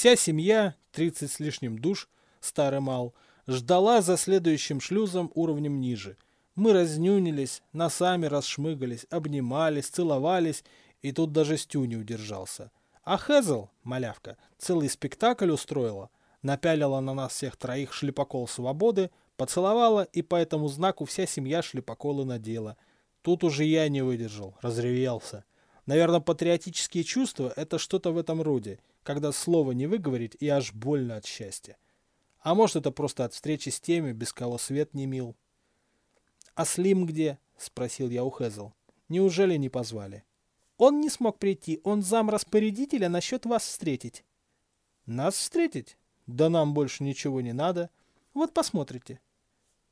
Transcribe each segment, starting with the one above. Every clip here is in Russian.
Вся семья, 30 с лишним душ, старый мал, ждала за следующим шлюзом уровнем ниже. Мы разнюнились, носами расшмыгались, обнимались, целовались, и тут даже Стю не удержался. А Хезл, малявка, целый спектакль устроила, напялила на нас всех троих шлепокол свободы, поцеловала, и по этому знаку вся семья шлепоколы надела. Тут уже я не выдержал, разревелся. Наверное, патриотические чувства – это что-то в этом роде, когда слово не выговорить и аж больно от счастья. А может, это просто от встречи с теми, без кого свет не мил. «А Слим где?» – спросил я у Хезл. «Неужели не позвали?» «Он не смог прийти, он зам распорядителя насчет вас встретить». «Нас встретить? Да нам больше ничего не надо. Вот посмотрите».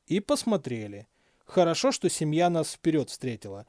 И посмотрели. Хорошо, что семья нас вперед встретила.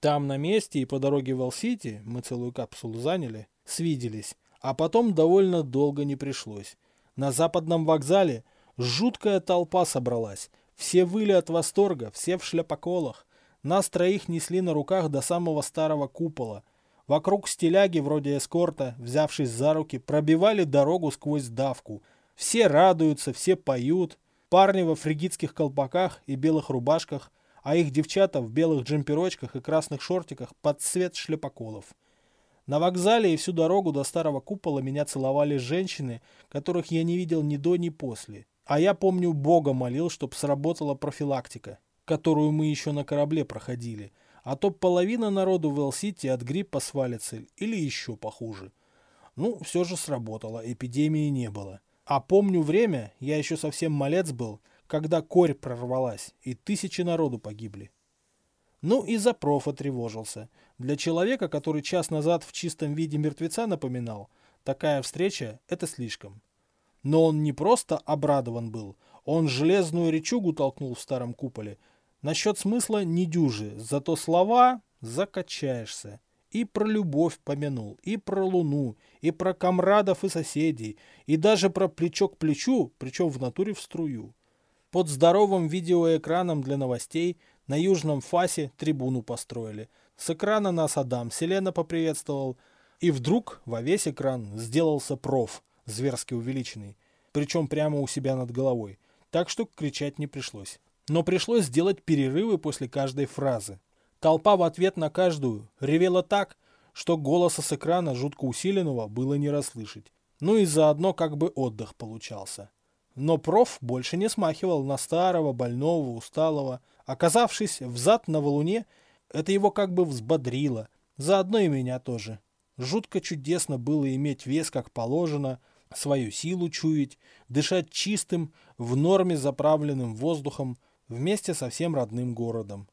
Там на месте и по дороге в Алсити, мы целую капсулу заняли, свиделись. А потом довольно долго не пришлось. На западном вокзале жуткая толпа собралась. Все выли от восторга, все в шляпоколах. Нас троих несли на руках до самого старого купола. Вокруг стиляги, вроде эскорта, взявшись за руки, пробивали дорогу сквозь давку. Все радуются, все поют. Парни во фригитских колпаках и белых рубашках, а их девчата в белых джемперочках и красных шортиках под цвет шляпоколов. На вокзале и всю дорогу до старого купола меня целовали женщины, которых я не видел ни до, ни после. А я помню, Бога молил, чтоб сработала профилактика, которую мы еще на корабле проходили. А то половина народу в Эл-Сити от гриппа свалится или еще похуже. Ну, все же сработало, эпидемии не было. А помню время, я еще совсем малец был, когда корь прорвалась, и тысячи народу погибли. Ну и за профа тревожился. Для человека, который час назад в чистом виде мертвеца напоминал, такая встреча – это слишком. Но он не просто обрадован был, он железную речугу толкнул в старом куполе. Насчет смысла не дюжи, зато слова закачаешься. И про любовь помянул, и про луну, и про комрадов и соседей, и даже про плечо к плечу, причем в натуре в струю. Под здоровым видеоэкраном для новостей на южном фасе трибуну построили. С экрана нас Адам Селена поприветствовал. И вдруг во весь экран сделался проф, зверски увеличенный. Причем прямо у себя над головой. Так что кричать не пришлось. Но пришлось сделать перерывы после каждой фразы. Толпа в ответ на каждую ревела так, что голоса с экрана жутко усиленного было не расслышать. Ну и заодно как бы отдых получался. Но проф больше не смахивал на старого, больного, усталого. Оказавшись взад на валуне, это его как бы взбодрило. Заодно и меня тоже. Жутко чудесно было иметь вес как положено, свою силу чуять, дышать чистым, в норме заправленным воздухом, вместе со всем родным городом.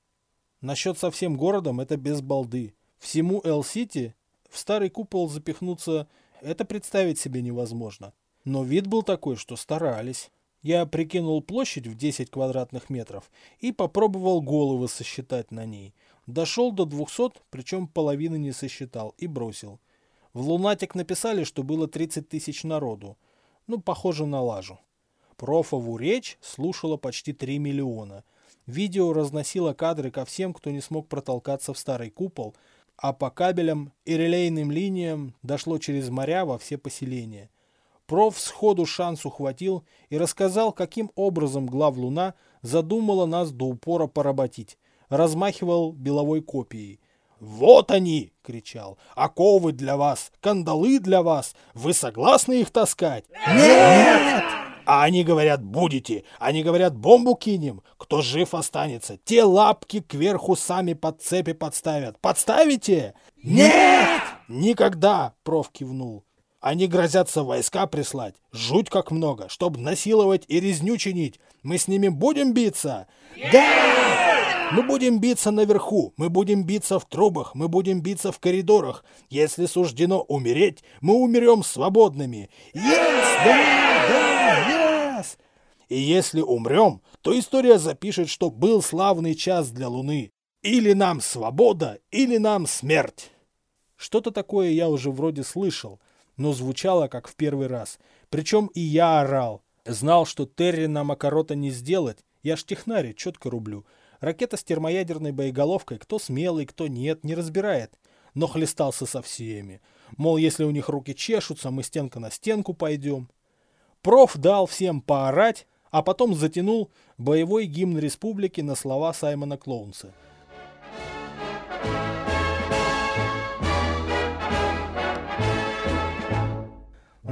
Насчет со всем городом это без балды. Всему Эл-Сити в старый купол запихнуться это представить себе невозможно. Но вид был такой, что старались. Я прикинул площадь в 10 квадратных метров и попробовал головы сосчитать на ней. Дошел до 200, причем половины не сосчитал, и бросил. В Лунатик написали, что было 30 тысяч народу. Ну, похоже на лажу. Профову речь слушало почти 3 миллиона. Видео разносило кадры ко всем, кто не смог протолкаться в старый купол, а по кабелям и релейным линиям дошло через моря во все поселения. Проф сходу шанс ухватил и рассказал, каким образом глав Луна задумала нас до упора поработить. Размахивал беловой копией. «Вот они!» — кричал. «Оковы для вас! Кандалы для вас! Вы согласны их таскать?» «Нет!» А они говорят, будете. Они говорят, бомбу кинем. Кто жив останется. Те лапки кверху сами под цепи подставят. Подставите? Нет! Никогда, проф кивнул. Они грозятся войска прислать. Жуть как много, чтобы насиловать и резню чинить. Мы с ними будем биться? Да! Мы будем биться наверху, мы будем биться в трубах, мы будем биться в коридорах. Если суждено умереть, мы умрем свободными. Yes! Да! Да! Yes! И если умрем, то история запишет, что был славный час для Луны. Или нам свобода, или нам смерть. Что-то такое я уже вроде слышал, но звучало как в первый раз. Причем и я орал. Знал, что Терри нам окорота не сделать. Я ж технарь, четко рублю. Ракета с термоядерной боеголовкой, кто смелый, кто нет, не разбирает. Но хлестался со всеми. Мол, если у них руки чешутся, мы стенка на стенку пойдем. Проф дал всем поорать, а потом затянул боевой гимн республики на слова Саймона Клоунса.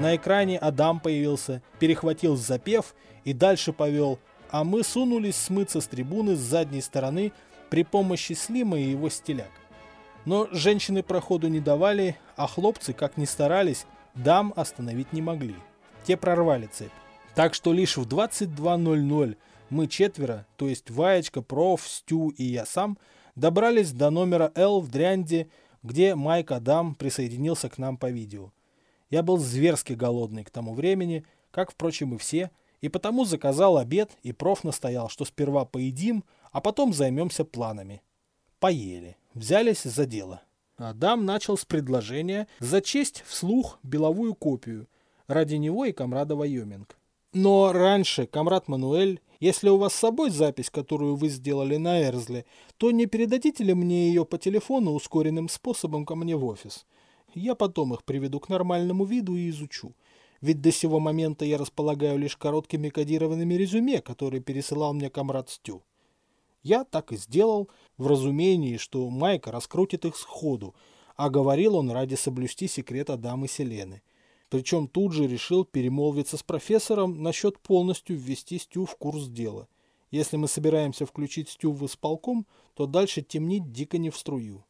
На экране Адам появился, перехватил запев и дальше повел, а мы сунулись смыться с трибуны с задней стороны при помощи Слима и его стиляк. Но женщины проходу не давали, а хлопцы, как ни старались, дам остановить не могли. Те прорвали цепь. Так что лишь в 22.00 мы четверо, то есть Ваечка, Проф, Стю и я сам, добрались до номера Л в Дрянде, где Майк Адам присоединился к нам по видео. Я был зверски голодный к тому времени, как, впрочем, и все, и потому заказал обед, и проф настоял, что сперва поедим, а потом займемся планами. Поели взялись за дело. Адам начал с предложения зачесть вслух беловую копию. Ради него и комрада Вайоминг. Но раньше, комрад Мануэль, если у вас с собой запись, которую вы сделали на Эрзле, то не передадите ли мне ее по телефону ускоренным способом ко мне в офис? Я потом их приведу к нормальному виду и изучу. Ведь до сего момента я располагаю лишь короткими кодированными резюме, которые пересылал мне комрад Стю. Я так и сделал, в разумении, что Майка раскрутит их сходу, а говорил он ради соблюсти секрет Адама Селены. Причем тут же решил перемолвиться с профессором насчет полностью ввести Стю в курс дела. Если мы собираемся включить Стю в исполком, то дальше темнить дико не в струю.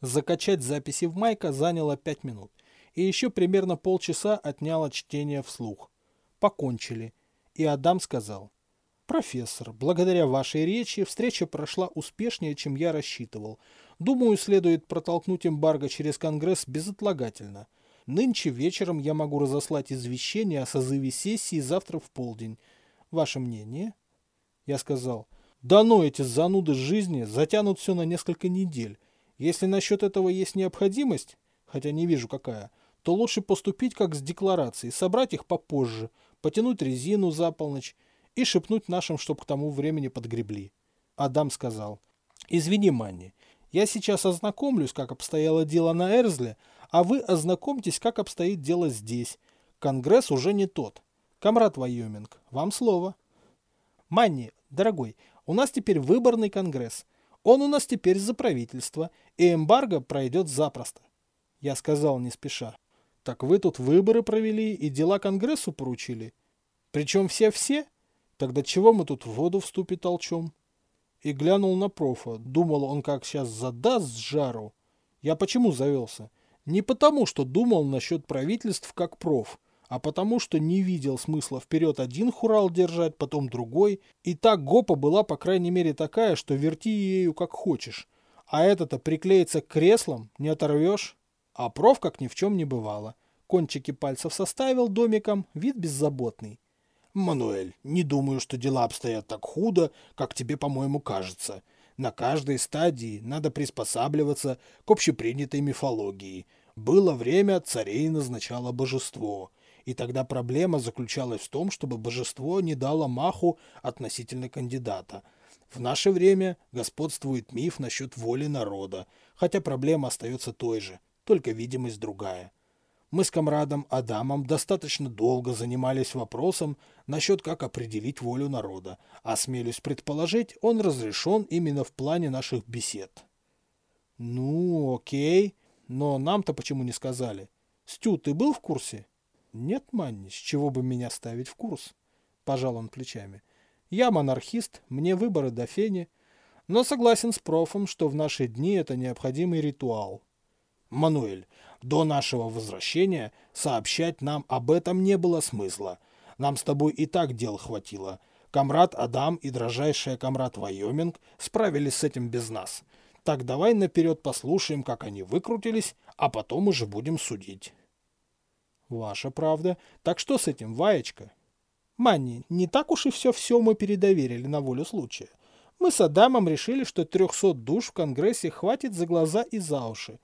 Закачать записи в Майка заняло пять минут. И еще примерно полчаса отняло чтение вслух. Покончили. И Адам сказал – «Профессор, благодаря вашей речи встреча прошла успешнее, чем я рассчитывал. Думаю, следует протолкнуть эмбарго через Конгресс безотлагательно. Нынче вечером я могу разослать извещение о созыве сессии завтра в полдень. Ваше мнение?» Я сказал, «Да ну, эти зануды жизни затянут все на несколько недель. Если насчет этого есть необходимость, хотя не вижу какая, то лучше поступить как с декларацией, собрать их попозже, потянуть резину за полночь, и шепнуть нашим, чтоб к тому времени подгребли. Адам сказал, «Извини, Манни, я сейчас ознакомлюсь, как обстояло дело на Эрзле, а вы ознакомьтесь, как обстоит дело здесь. Конгресс уже не тот. Камрад Вайоминг, вам слово». «Манни, дорогой, у нас теперь выборный конгресс. Он у нас теперь за правительство, и эмбарго пройдет запросто». Я сказал не спеша. «Так вы тут выборы провели и дела конгрессу поручили? Причем все-все?» Тогда чего мы тут в воду в ступе толчем? И глянул на профа. Думал он, как сейчас задаст жару. Я почему завелся? Не потому, что думал насчет правительств как проф, а потому, что не видел смысла вперед один хурал держать, потом другой. И так гопа была, по крайней мере, такая, что верти ею как хочешь. А это-то приклеится к креслам, не оторвешь. А проф как ни в чем не бывало. Кончики пальцев составил домиком, вид беззаботный. «Мануэль, не думаю, что дела обстоят так худо, как тебе, по-моему, кажется. На каждой стадии надо приспосабливаться к общепринятой мифологии. Было время, царей назначало божество. И тогда проблема заключалась в том, чтобы божество не дало маху относительно кандидата. В наше время господствует миф насчет воли народа, хотя проблема остается той же, только видимость другая. Мы с комрадом Адамом достаточно долго занимались вопросом насчет как определить волю народа, а смелюсь предположить, он разрешен именно в плане наших бесед. Ну, окей, но нам-то почему не сказали? Стю, ты был в курсе? Нет, Манни, с чего бы меня ставить в курс? Пожал он плечами. Я монархист, мне выборы до фени, но согласен с профом, что в наши дни это необходимый ритуал. Мануэль, до нашего возвращения сообщать нам об этом не было смысла. Нам с тобой и так дел хватило. Комрад Адам и дрожайшая комрад Вайоминг справились с этим без нас. Так давай наперед послушаем, как они выкрутились, а потом уже будем судить. Ваша правда. Так что с этим, Ваечка? Манни, не так уж и все-все мы передоверили на волю случая. Мы с Адамом решили, что 300 душ в Конгрессе хватит за глаза и за уши.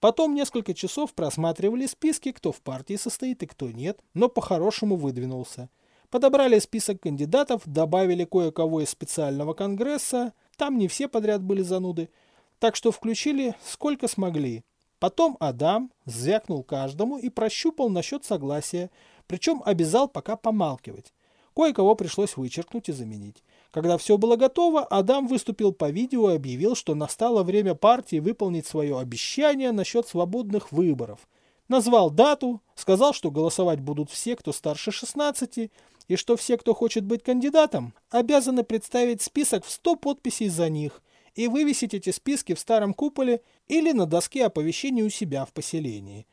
Потом несколько часов просматривали списки, кто в партии состоит и кто нет, но по-хорошему выдвинулся. Подобрали список кандидатов, добавили кое-кого из специального конгресса, там не все подряд были зануды, так что включили сколько смогли. Потом Адам звякнул каждому и прощупал насчет согласия, причем обязал пока помалкивать. Кое-кого пришлось вычеркнуть и заменить. Когда все было готово, Адам выступил по видео и объявил, что настало время партии выполнить свое обещание насчет свободных выборов. Назвал дату, сказал, что голосовать будут все, кто старше 16, и что все, кто хочет быть кандидатом, обязаны представить список в 100 подписей за них и вывесить эти списки в старом куполе или на доске оповещений у себя в поселении.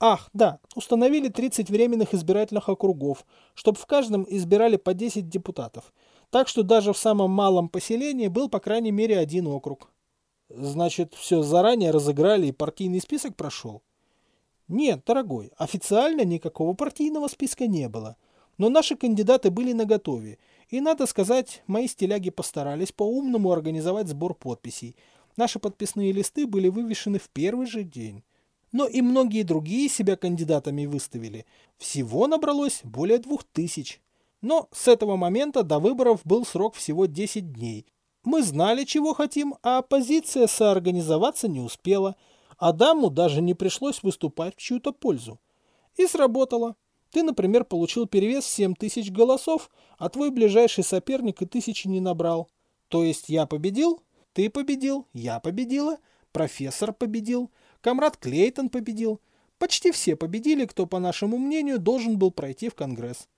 Ах, да, установили 30 временных избирательных округов, чтобы в каждом избирали по 10 депутатов. Так что даже в самом малом поселении был по крайней мере один округ. Значит, все заранее разыграли и партийный список прошел? Нет, дорогой, официально никакого партийного списка не было. Но наши кандидаты были наготове, и, надо сказать, мои стиляги постарались по-умному организовать сбор подписей. Наши подписные листы были вывешены в первый же день. Но и многие другие себя кандидатами выставили. Всего набралось более двух тысяч. Но с этого момента до выборов был срок всего 10 дней. Мы знали, чего хотим, а оппозиция соорганизоваться не успела. Адаму даже не пришлось выступать в чью-то пользу. И сработало. Ты, например, получил перевес 7 тысяч голосов, а твой ближайший соперник и тысячи не набрал. То есть я победил, ты победил, я победила, профессор победил, комрад Клейтон победил. Почти все победили, кто, по нашему мнению, должен был пройти в Конгресс.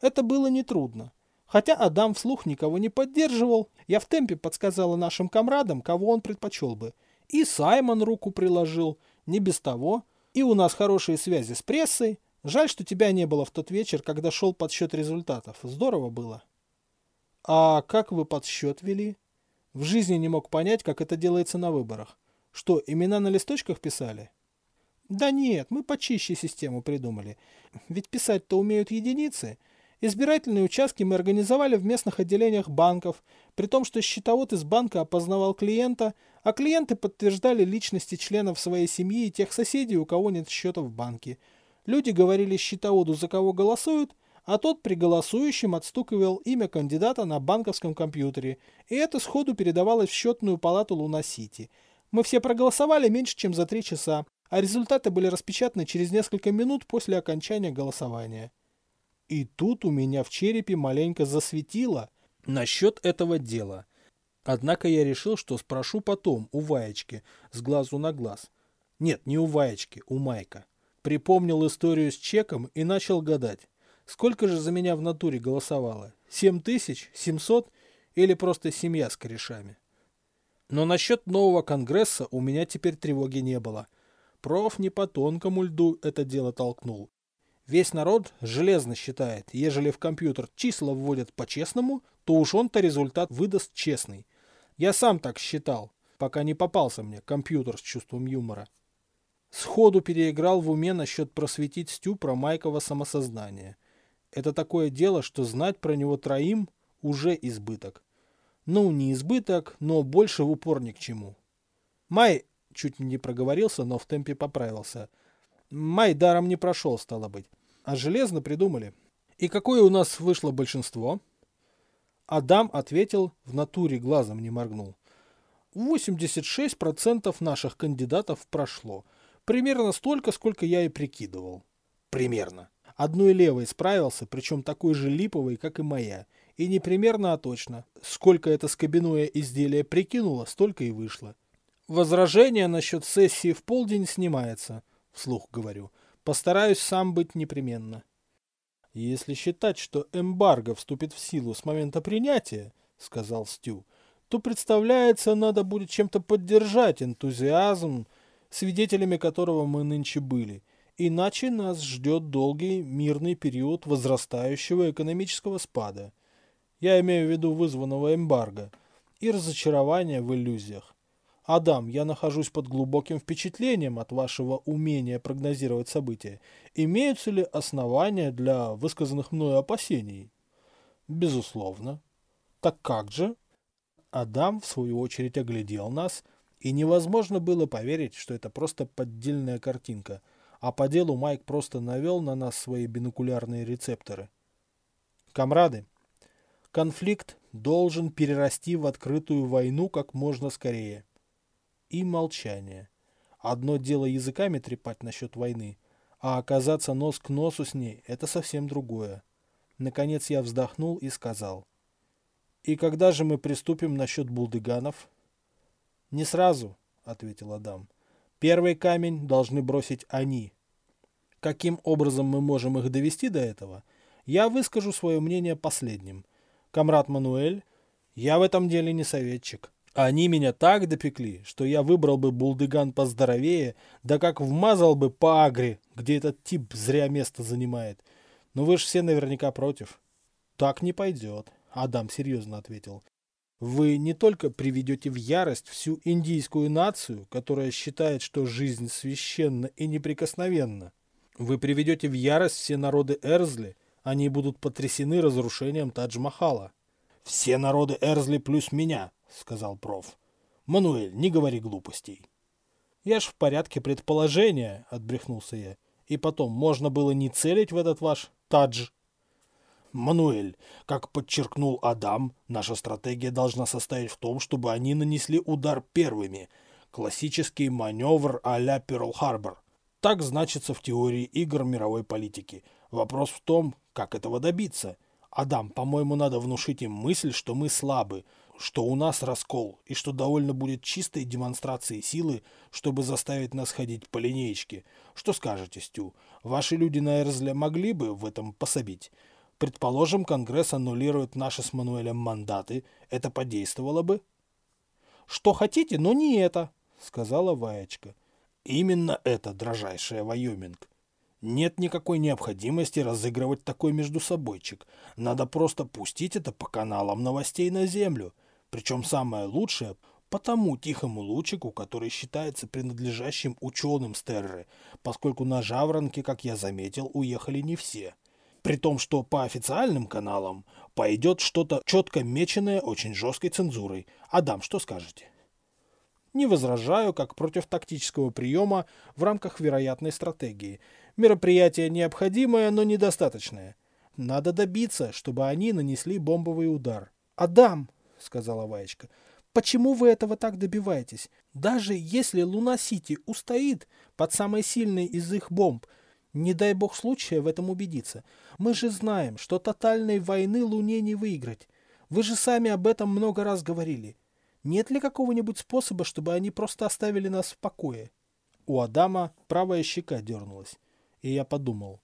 Это было нетрудно. Хотя Адам вслух никого не поддерживал, я в темпе подсказала нашим комрадам, кого он предпочел бы. И Саймон руку приложил, не без того. И у нас хорошие связи с прессой, Жаль, что тебя не было в тот вечер, когда шел подсчет результатов. Здорово было. А как вы подсчет вели? В жизни не мог понять, как это делается на выборах. Что, имена на листочках писали? Да нет, мы почище систему придумали. Ведь писать-то умеют единицы. Избирательные участки мы организовали в местных отделениях банков, при том, что счетовод из банка опознавал клиента, а клиенты подтверждали личности членов своей семьи и тех соседей, у кого нет счета в банке – Люди говорили счетоводу, за кого голосуют, а тот при голосующем отстукивал имя кандидата на банковском компьютере, и это сходу передавалось в счетную палату Луна-Сити. Мы все проголосовали меньше, чем за три часа, а результаты были распечатаны через несколько минут после окончания голосования. И тут у меня в черепе маленько засветило насчет этого дела. Однако я решил, что спрошу потом у Ваечки с глазу на глаз. Нет, не у Ваечки, у Майка. Припомнил историю с чеком и начал гадать. Сколько же за меня в натуре голосовало? Семь тысяч? Семьсот? Или просто семья с корешами? Но насчет нового конгресса у меня теперь тревоги не было. Проф не по тонкому льду это дело толкнул. Весь народ железно считает, ежели в компьютер числа вводят по-честному, то уж он-то результат выдаст честный. Я сам так считал, пока не попался мне компьютер с чувством юмора. Сходу переиграл в уме насчет просветить Стю про Майкова самосознание. Это такое дело, что знать про него троим уже избыток. Ну, не избыток, но больше в упор ни к чему. Май чуть не проговорился, но в темпе поправился. Май даром не прошел, стало быть. А железно придумали. И какое у нас вышло большинство? Адам ответил, в натуре глазом не моргнул. 86% наших кандидатов прошло. Примерно столько, сколько я и прикидывал. Примерно. Одной левой справился, причем такой же липовой, как и моя. И не примерно, а точно. Сколько это скобяное изделие прикинуло, столько и вышло. Возражение насчет сессии в полдень снимается, вслух говорю. Постараюсь сам быть непременно. Если считать, что эмбарго вступит в силу с момента принятия, сказал Стю, то представляется, надо будет чем-то поддержать энтузиазм, свидетелями которого мы нынче были. Иначе нас ждет долгий мирный период возрастающего экономического спада. Я имею в виду вызванного эмбарго и разочарования в иллюзиях. Адам, я нахожусь под глубоким впечатлением от вашего умения прогнозировать события. Имеются ли основания для высказанных мною опасений? Безусловно. Так как же? Адам, в свою очередь, оглядел нас и невозможно было поверить, что это просто поддельная картинка, а по делу Майк просто навел на нас свои бинокулярные рецепторы. Камрады, конфликт должен перерасти в открытую войну как можно скорее. И молчание. Одно дело языками трепать насчет войны, а оказаться нос к носу с ней – это совсем другое. Наконец я вздохнул и сказал. «И когда же мы приступим насчет булдыганов?» «Не сразу», — ответил Адам. «Первый камень должны бросить они. Каким образом мы можем их довести до этого? Я выскажу свое мнение последним. Камрад Мануэль, я в этом деле не советчик. Они меня так допекли, что я выбрал бы булдыган поздоровее, да как вмазал бы по агре, где этот тип зря место занимает. Но вы же все наверняка против. Так не пойдет, Адам серьезно ответил. Вы не только приведете в ярость всю индийскую нацию, которая считает, что жизнь священна и неприкосновенна. Вы приведете в ярость все народы Эрзли, они будут потрясены разрушением Тадж-Махала. Все народы Эрзли плюс меня, — сказал проф. «Мануэль, не говори глупостей». «Я ж в порядке предположения», — отбрехнулся я. «И потом, можно было не целить в этот ваш тадж». «Мануэль, как подчеркнул Адам, наша стратегия должна состоять в том, чтобы они нанесли удар первыми. Классический маневр а-ля Перл-Харбор. Так значится в теории игр мировой политики. Вопрос в том, как этого добиться. Адам, по-моему, надо внушить им мысль, что мы слабы, что у нас раскол, и что довольно будет чистой демонстрации силы, чтобы заставить нас ходить по линеечке. Что скажете, Стю? Ваши люди на Эрзле могли бы в этом пособить? Предположим, Конгресс аннулирует наши с Мануэлем мандаты. Это подействовало бы? Что хотите, но не это, сказала Ваечка. Именно это, дрожайшая Вайоминг. Нет никакой необходимости разыгрывать такой между собойчик. Надо просто пустить это по каналам новостей на землю. Причем самое лучшее по тому тихому лучику, который считается принадлежащим ученым Стерры, поскольку на жаворонке, как я заметил, уехали не все. При том, что по официальным каналам пойдет что-то четко меченное очень жесткой цензурой. Адам, что скажете? Не возражаю, как против тактического приема в рамках вероятной стратегии. Мероприятие необходимое, но недостаточное. Надо добиться, чтобы они нанесли бомбовый удар. Адам, сказала Ваечка. Почему вы этого так добиваетесь? Даже если Луна-Сити устоит под самой сильной из их бомб, не дай бог случая в этом убедиться. Мы же знаем, что тотальной войны Луне не выиграть. Вы же сами об этом много раз говорили. Нет ли какого-нибудь способа, чтобы они просто оставили нас в покое? У Адама правая щека дернулась. И я подумал,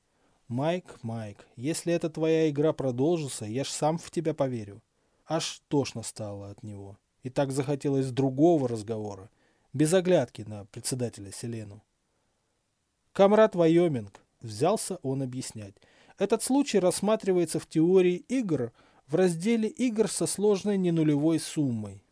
Майк, Майк, если эта твоя игра продолжится, я ж сам в тебя поверю. Аж тошно стало от него. И так захотелось другого разговора, без оглядки на председателя Селену. Камрад Вайоминг, взялся он объяснять. Этот случай рассматривается в теории игр в разделе игр со сложной ненулевой суммой.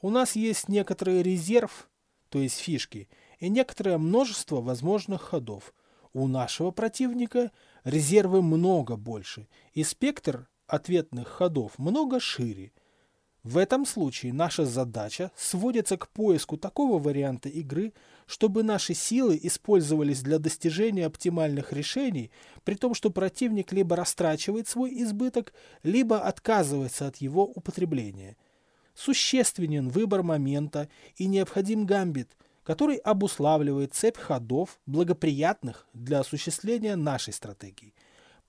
У нас есть некоторый резерв, то есть фишки, и некоторое множество возможных ходов. У нашего противника резервы много больше, и спектр ответных ходов много шире. В этом случае наша задача сводится к поиску такого варианта игры, чтобы наши силы использовались для достижения оптимальных решений, при том, что противник либо растрачивает свой избыток, либо отказывается от его употребления. Существенен выбор момента и необходим гамбит, который обуславливает цепь ходов, благоприятных для осуществления нашей стратегии –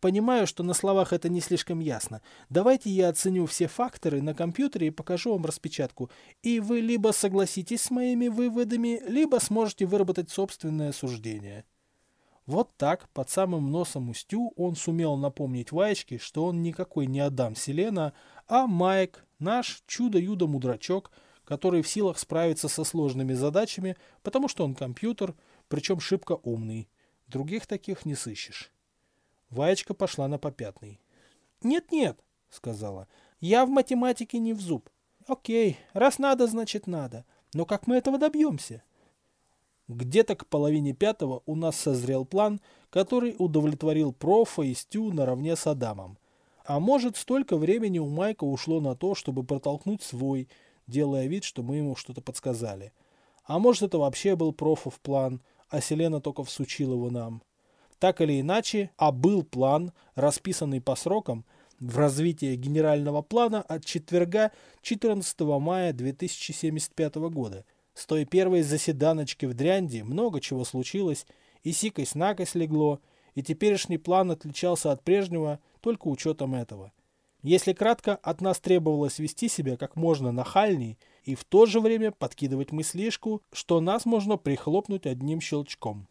Понимаю, что на словах это не слишком ясно. Давайте я оценю все факторы на компьютере и покажу вам распечатку. И вы либо согласитесь с моими выводами, либо сможете выработать собственное суждение. Вот так, под самым носом Устю, он сумел напомнить Ваечке, что он никакой не Адам Селена, а Майк, наш чудо-юдо-мудрачок, который в силах справиться со сложными задачами, потому что он компьютер, причем шибко умный. Других таких не сыщешь. Ваечка пошла на попятный. «Нет-нет», — сказала, — «я в математике не в зуб». «Окей, раз надо, значит надо. Но как мы этого добьемся?» Где-то к половине пятого у нас созрел план, который удовлетворил профа и Стю наравне с Адамом. А может, столько времени у Майка ушло на то, чтобы протолкнуть свой, делая вид, что мы ему что-то подсказали. А может, это вообще был профов план, а Селена только всучил его нам. Так или иначе, а был план, расписанный по срокам, в развитии генерального плана от четверга 14 мая 2075 года. С той первой заседаночки в Дрянде много чего случилось, и сикость-накость легло, и теперешний план отличался от прежнего только учетом этого. Если кратко, от нас требовалось вести себя как можно нахальней и в то же время подкидывать мыслишку, что нас можно прихлопнуть одним щелчком.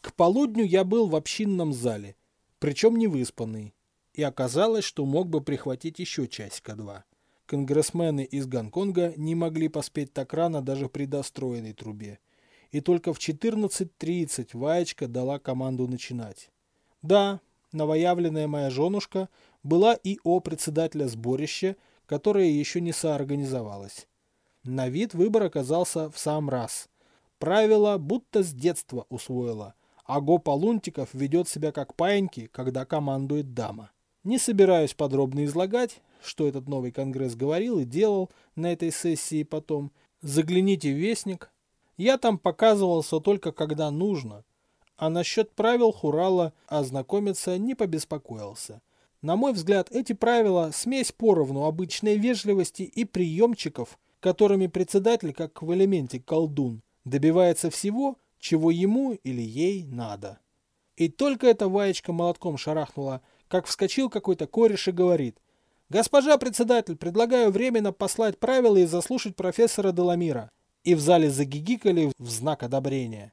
К полудню я был в общинном зале, причем не выспанный, и оказалось, что мог бы прихватить еще часика-два. Конгрессмены из Гонконга не могли поспеть так рано даже при достроенной трубе. И только в 14.30 Ваечка дала команду начинать. Да, новоявленная моя женушка была и о председателя сборища, которое еще не соорганизовалось. На вид выбор оказался в сам раз. Правило будто с детства усвоила, а Гопа Лунтиков ведет себя как паиньки, когда командует дама. Не собираюсь подробно излагать, что этот новый конгресс говорил и делал на этой сессии потом. Загляните в Вестник. Я там показывался только когда нужно, а насчет правил Хурала ознакомиться не побеспокоился. На мой взгляд, эти правила – смесь поровну обычной вежливости и приемчиков, которыми председатель, как в элементе колдун, добивается всего, чего ему или ей надо. И только эта ваечка молотком шарахнула, как вскочил какой-то кореш и говорит «Госпожа председатель, предлагаю временно послать правила и заслушать профессора Деламира». И в зале загигикали в знак одобрения.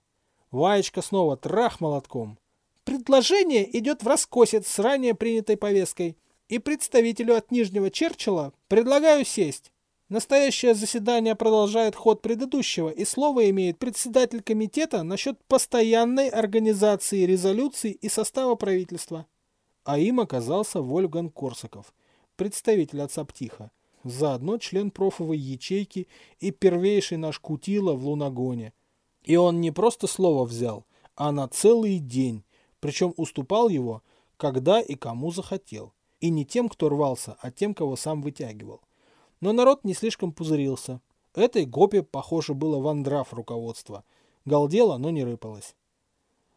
Ваечка снова трах молотком. Предложение идет в раскосец с ранее принятой повесткой. И представителю от Нижнего Черчилла предлагаю сесть. Настоящее заседание продолжает ход предыдущего, и слово имеет председатель комитета насчет постоянной организации резолюций и состава правительства. А им оказался Вольган Корсаков, представитель отца Птиха, заодно член профовой ячейки и первейший наш кутила в Лунагоне – и он не просто слово взял, а на целый день, причем уступал его, когда и кому захотел. И не тем, кто рвался, а тем, кого сам вытягивал. Но народ не слишком пузырился. Этой гопе, похоже, было вандрав руководство. Галдело, но не рыпалось.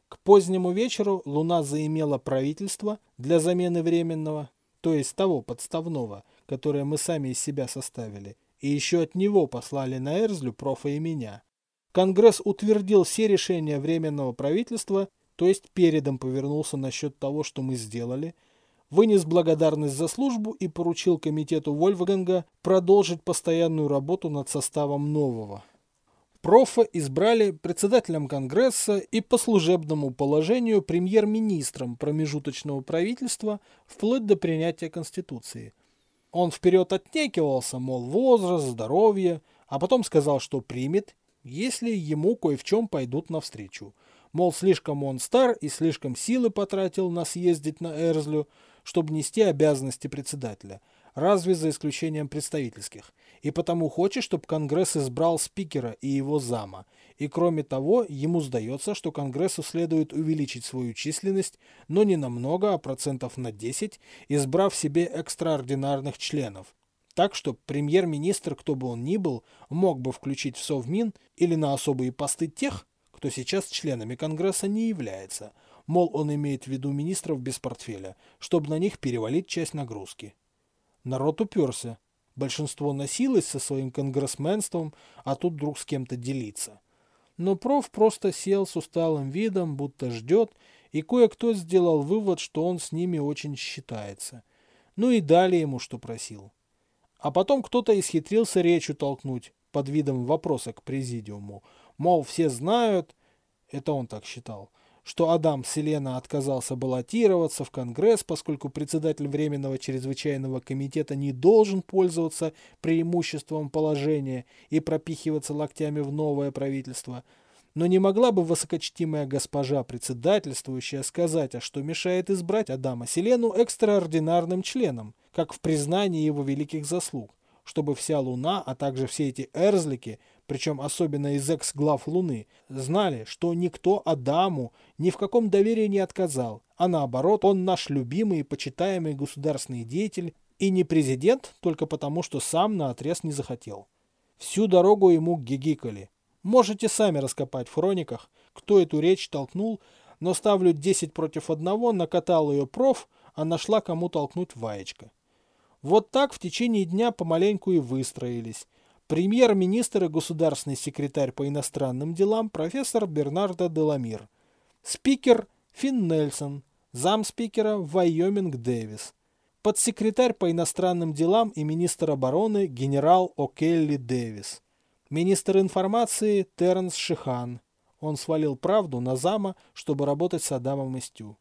К позднему вечеру Луна заимела правительство для замены временного, то есть того подставного, которое мы сами из себя составили, и еще от него послали на Эрзлю профа и меня. Конгресс утвердил все решения Временного правительства, то есть передом повернулся насчет того, что мы сделали, вынес благодарность за службу и поручил комитету Вольфганга продолжить постоянную работу над составом нового. Профа избрали председателем Конгресса и по служебному положению премьер-министром промежуточного правительства вплоть до принятия Конституции. Он вперед отнекивался, мол, возраст, здоровье, а потом сказал, что примет если ему кое в чем пойдут навстречу. Мол, слишком он стар и слишком силы потратил на съездить на Эрзлю, чтобы нести обязанности председателя, разве за исключением представительских, и потому хочет, чтобы Конгресс избрал спикера и его зама. И кроме того, ему сдается, что Конгрессу следует увеличить свою численность, но не намного, а процентов на 10, избрав себе экстраординарных членов, так что премьер-министр, кто бы он ни был, мог бы включить в Совмин или на особые посты тех, кто сейчас членами Конгресса не является. Мол, он имеет в виду министров без портфеля, чтобы на них перевалить часть нагрузки. Народ уперся. Большинство носилось со своим конгрессменством, а тут вдруг с кем-то делиться. Но проф просто сел с усталым видом, будто ждет, и кое-кто сделал вывод, что он с ними очень считается. Ну и дали ему, что просил. А потом кто-то исхитрился речью толкнуть под видом вопроса к президиуму. Мол, все знают, это он так считал, что Адам Селена отказался баллотироваться в Конгресс, поскольку председатель Временного чрезвычайного комитета не должен пользоваться преимуществом положения и пропихиваться локтями в новое правительство – но не могла бы высокочтимая госпожа председательствующая сказать, а что мешает избрать Адама Селену экстраординарным членом, как в признании его великих заслуг, чтобы вся Луна, а также все эти эрзлики, причем особенно из экс-глав Луны, знали, что никто Адаму ни в каком доверии не отказал, а наоборот, он наш любимый и почитаемый государственный деятель и не президент только потому, что сам на отрез не захотел. Всю дорогу ему гигикали. Можете сами раскопать в хрониках, кто эту речь толкнул, но ставлю 10 против одного, накатал ее проф, а нашла кому толкнуть Ваечка. Вот так в течение дня помаленьку и выстроились. Премьер-министр и государственный секретарь по иностранным делам профессор Бернардо Деламир. Спикер Финн Нельсон. Замспикера Вайоминг Дэвис. Подсекретарь по иностранным делам и министр обороны генерал О'Келли Дэвис. Министр информации Тернс Шихан. Он свалил правду на зама, чтобы работать с Адамом Истю.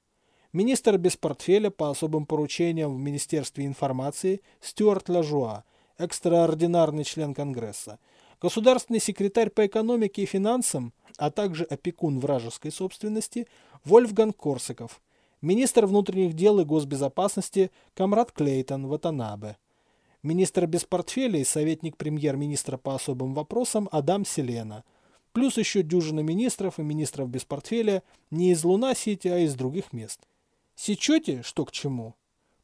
Министр без портфеля по особым поручениям в Министерстве информации Стюарт Лажуа, экстраординарный член Конгресса. Государственный секретарь по экономике и финансам, а также опекун вражеской собственности Вольфган Корсаков. Министр внутренних дел и госбезопасности Камрад Клейтон Ватанабе. Министр без портфеля и советник премьер-министра по особым вопросам Адам Селена – Плюс еще дюжина министров и министров без портфеля не из Луна-Сити, а из других мест. Сечете, что к чему?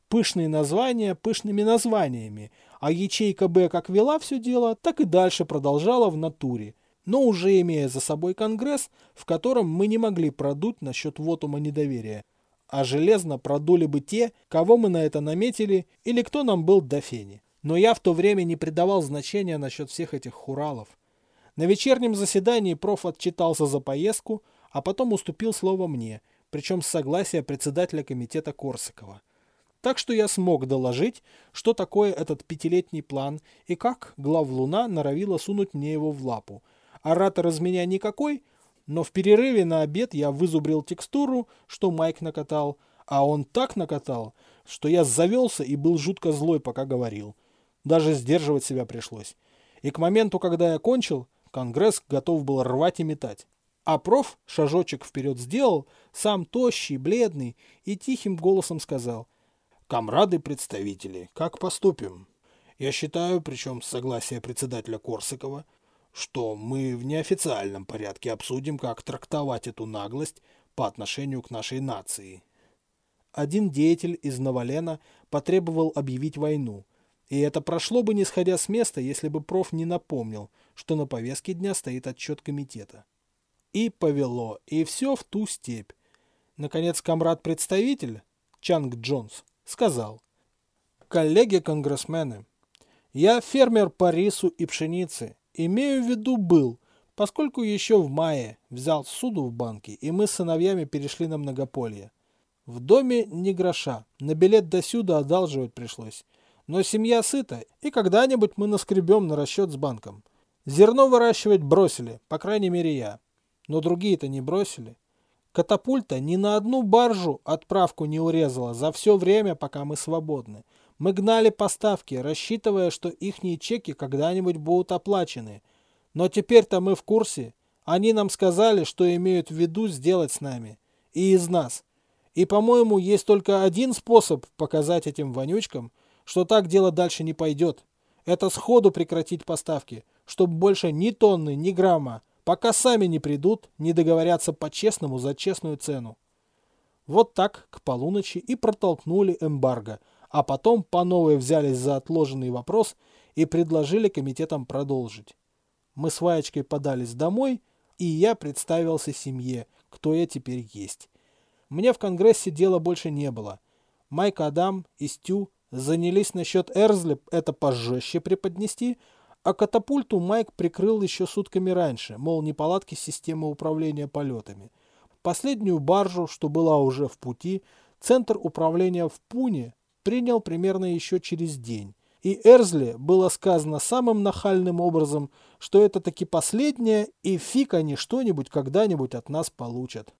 Пышные названия пышными названиями, а ячейка Б как вела все дело, так и дальше продолжала в натуре, но уже имея за собой Конгресс, в котором мы не могли продуть насчет вотума недоверия, а железно продули бы те, кого мы на это наметили или кто нам был до фени. Но я в то время не придавал значения насчет всех этих хуралов. На вечернем заседании проф отчитался за поездку, а потом уступил слово мне, причем с согласия председателя комитета Корсакова. Так что я смог доложить, что такое этот пятилетний план и как глав Луна норовила сунуть мне его в лапу. Оратор из меня никакой, но в перерыве на обед я вызубрил текстуру, что Майк накатал, а он так накатал, что я завелся и был жутко злой, пока говорил. Даже сдерживать себя пришлось. И к моменту, когда я кончил, Конгресс готов был рвать и метать. А проф шажочек вперед сделал, сам тощий, бледный, и тихим голосом сказал. «Комрады-представители, как поступим? Я считаю, причем с согласия председателя Корсакова, что мы в неофициальном порядке обсудим, как трактовать эту наглость по отношению к нашей нации». Один деятель из Новолена потребовал объявить войну, и это прошло бы не сходя с места, если бы проф не напомнил – что на повестке дня стоит отчет комитета. И повело, и все в ту степь. Наконец, комрад-представитель, Чанг Джонс, сказал, «Коллеги-конгрессмены, я фермер по рису и пшенице, имею в виду был, поскольку еще в мае взял суду в банке, и мы с сыновьями перешли на многополье. В доме ни гроша, на билет до сюда одалживать пришлось. Но семья сыта, и когда-нибудь мы наскребем на расчет с банком. Зерно выращивать бросили, по крайней мере я. Но другие-то не бросили. Катапульта ни на одну баржу отправку не урезала за все время, пока мы свободны. Мы гнали поставки, рассчитывая, что ихние чеки когда-нибудь будут оплачены. Но теперь-то мы в курсе. Они нам сказали, что имеют в виду сделать с нами. И из нас. И, по-моему, есть только один способ показать этим вонючкам, что так дело дальше не пойдет. Это сходу прекратить поставки чтобы больше ни тонны, ни грамма, пока сами не придут, не договорятся по-честному за честную цену. Вот так к полуночи и протолкнули эмбарго, а потом по новой взялись за отложенный вопрос и предложили комитетам продолжить. Мы с Ваечкой подались домой, и я представился семье, кто я теперь есть. Мне в Конгрессе дела больше не было. Майк Адам и Стю занялись насчет Эрзли это пожестче преподнести, а катапульту Майк прикрыл еще сутками раньше, мол, неполадки системы управления полетами. Последнюю баржу, что была уже в пути, Центр управления в Пуне принял примерно еще через день. И Эрзли было сказано самым нахальным образом, что это таки последнее, и фиг они что-нибудь когда-нибудь от нас получат.